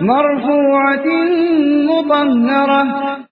مرفوعة مطهرة.